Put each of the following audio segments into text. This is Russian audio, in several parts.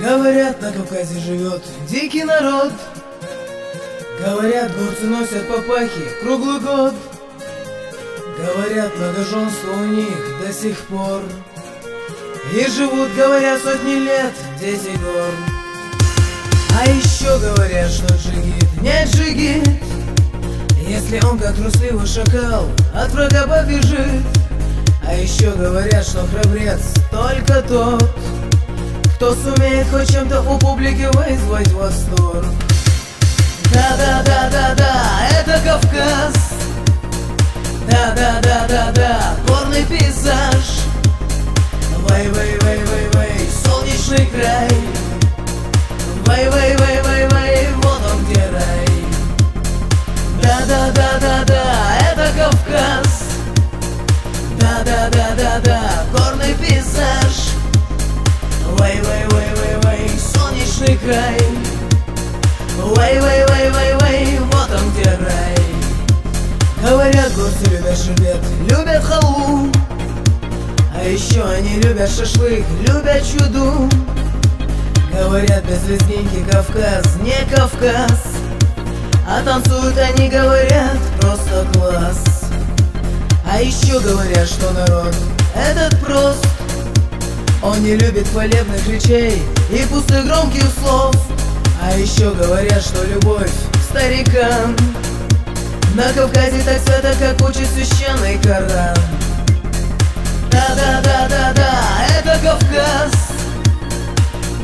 Говорят, на Кавказе живет дикий народ. Говорят, горцы носят папахи круглый год. Говорят, многоженство у них до сих пор. И живут, говорят, сотни лет, десять гор. А еще говорят, что джигит не джигит. Если он, как трусливый шакал, от врага побежит. А еще говорят, что храбрец только тот кто сумеет хоть чем-то у публики вызвать восторг? Да-да-да-да-да, это Кавказ. Да-да-да-да-да, горный пейзаж. Вай-вай-вай-вай-вай, солнечный край край Вай-вай-вай-вай-вай, вот он где рай. Говорят, горцы любят шербет, любят халву А еще они любят шашлык, любят чуду. Говорят, без лезгинки Кавказ не Кавказ. А танцуют они, говорят, просто класс. А еще говорят, что народ этот прост. Он не любит хвалебных речей и пустых громких слов. А еще говорят, что любовь старикам. На Кавказе так свято, как учит священный Коран. Да-да-да-да-да, это Кавказ.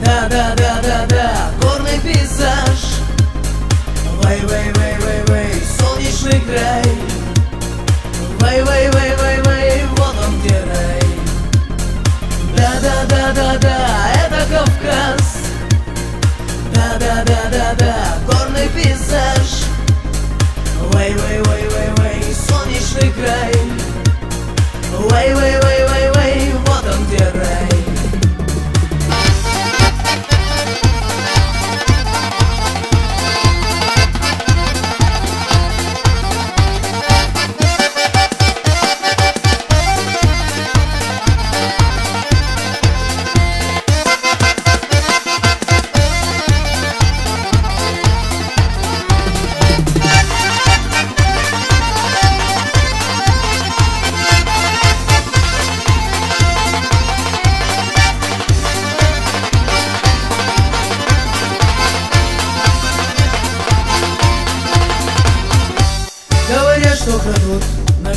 Да-да-да-да-да, горный пейзаж. Вай-вай-вай-вай-вай, солнечный край. Вай-вай-вай-вай-вай, вот он где рай. Да-да-да-да-да, Да-да-да-да-да, горный пейзаж. Вай-вай-вай-вай-вай, солнечный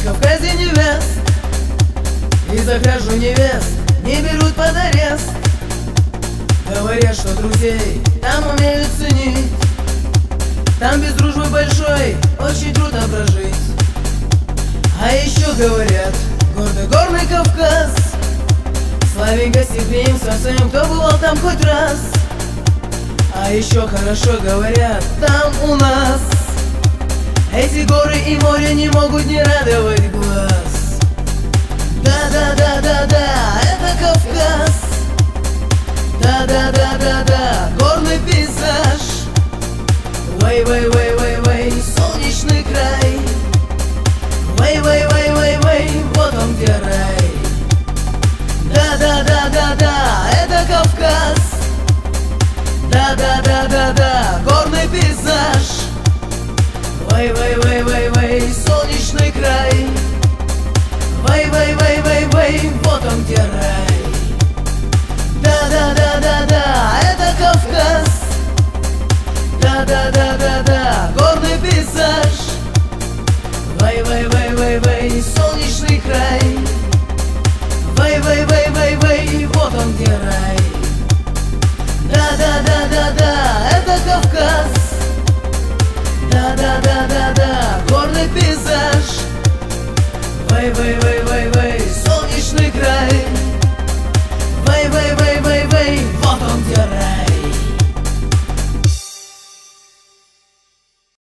Кавказе невест. И за кражу невест. Не берут под арест. Говорят, что друзей там умеют ценить. Там без дружбы большой очень трудно прожить. А еще говорят, гордый горный Кавказ. Славен гостеприимством своим, кто бывал там хоть раз. А еще хорошо говорят там у нас эти горы и море не могут не радовать глаз. Да-да-да-да-да, это Кавказ. Да-да-да-да-да, горный пейзаж. Вай-вай-вай-вай-вай, солнечный край. Вай-вай-вай-вай-вай, Вай-вай-вай-вай-вай, солнечный край Вай-вай-вай-вай-вай, вот он где рай Да-да-да-да-да, это Кавказ Да-да-да-да-да, горный пейзаж Вай-вай-вай-вай-вай, солнечный край Вай-вай-вай-вай-вай, вот он где рай Да-да-да-да-да, это Кавказ да-да-да-да-да, горный пейзаж. Вай вай вай вай вай